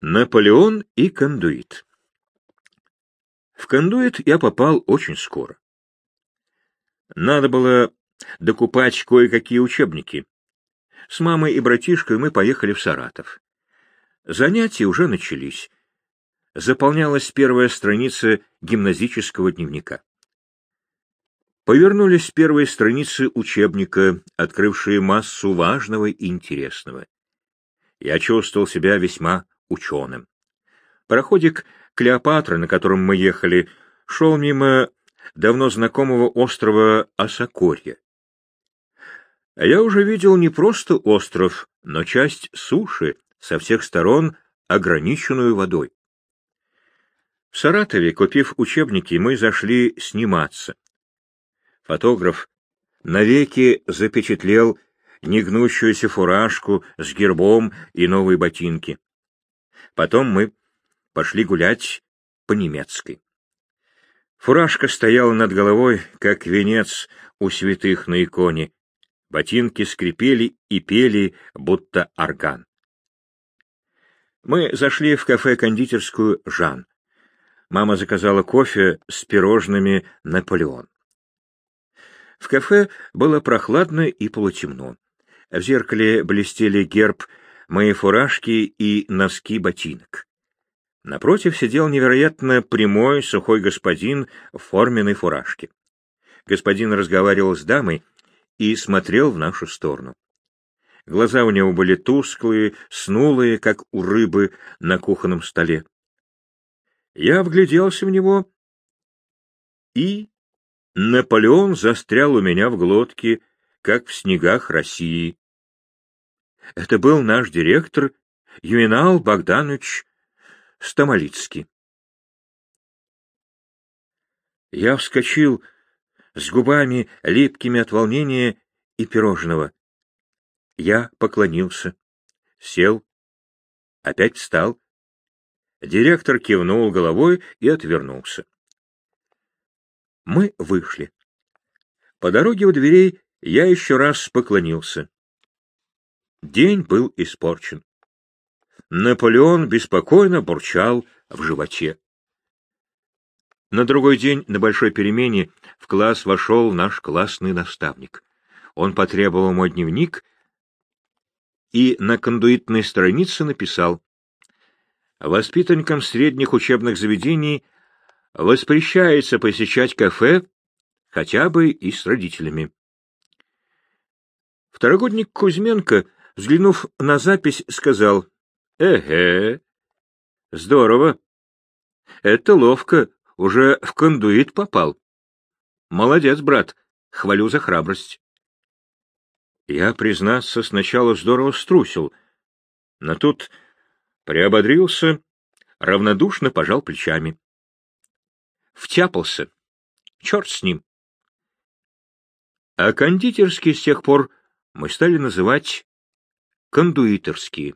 Наполеон и кондуит В кондуит я попал очень скоро. Надо было докупать кое-какие учебники. С мамой и братишкой мы поехали в Саратов. Занятия уже начались. Заполнялась первая страница гимназического дневника. Повернулись первые страницы учебника, открывшие массу важного и интересного. Я чувствовал себя весьма ученым. Пароходик Клеопатра, на котором мы ехали, шел мимо давно знакомого острова Осокорья. А я уже видел не просто остров, но часть суши, со всех сторон ограниченную водой. В Саратове, купив учебники, мы зашли сниматься. Фотограф навеки запечатлел негнущуюся фуражку с гербом и новые ботинки. Потом мы пошли гулять по немецкой. Фуражка стояла над головой, как венец у святых на иконе. Ботинки скрипели и пели, будто орган. Мы зашли в кафе-кондитерскую «Жан». Мама заказала кофе с пирожными «Наполеон». В кафе было прохладно и полутемно. В зеркале блестели герб моей фуражки и носки ботинок. Напротив сидел невероятно прямой, сухой господин в форменной фуражке. Господин разговаривал с дамой и смотрел в нашу сторону. Глаза у него были тусклые, снулые, как у рыбы на кухонном столе. Я вгляделся в него, и Наполеон застрял у меня в глотке, как в снегах России. Это был наш директор Ювенал Богданович Стамолицкий. Я вскочил с губами, липкими от волнения и пирожного. Я поклонился, сел, опять встал. Директор кивнул головой и отвернулся. Мы вышли. По дороге у дверей я еще раз поклонился. День был испорчен. Наполеон беспокойно бурчал в животе. На другой день на большой перемене в класс вошел наш классный наставник. Он потребовал мой дневник и на кондуитной странице написал «Воспитанникам средних учебных заведений воспрещается посещать кафе хотя бы и с родителями». Второгодник Кузьменко, взглянув на запись, сказал Эге. Здорово. Это ловко, уже в кондуит попал. Молодец, брат, хвалю за храбрость. Я, признаться, сначала здорово струсил, но тут приободрился, равнодушно пожал плечами. Втяпался. Черт с ним. А кондитерские с тех пор мы стали называть кондуиторские.